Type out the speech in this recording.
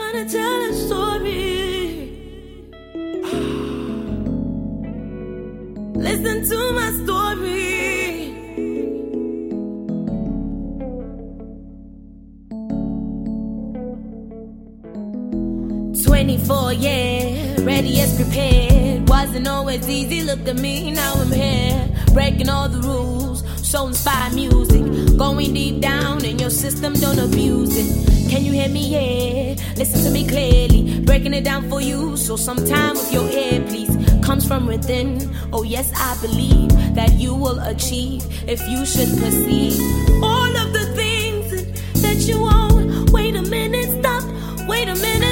gonna tell a story. Ah. Listen to my story. Twenty-four, yeah, ready as prepared. Wasn't always easy. Look at me, now I'm here, breaking all the rules. So inspired music, going deep down in your system, don't abuse it. Can you hear me? Yeah, Listen to me clearly, breaking it down for you. So, sometime with your ear, please, comes from within. Oh, yes, I believe that you will achieve if you should perceive all of the things that you own. Wait a minute, stop, wait a minute.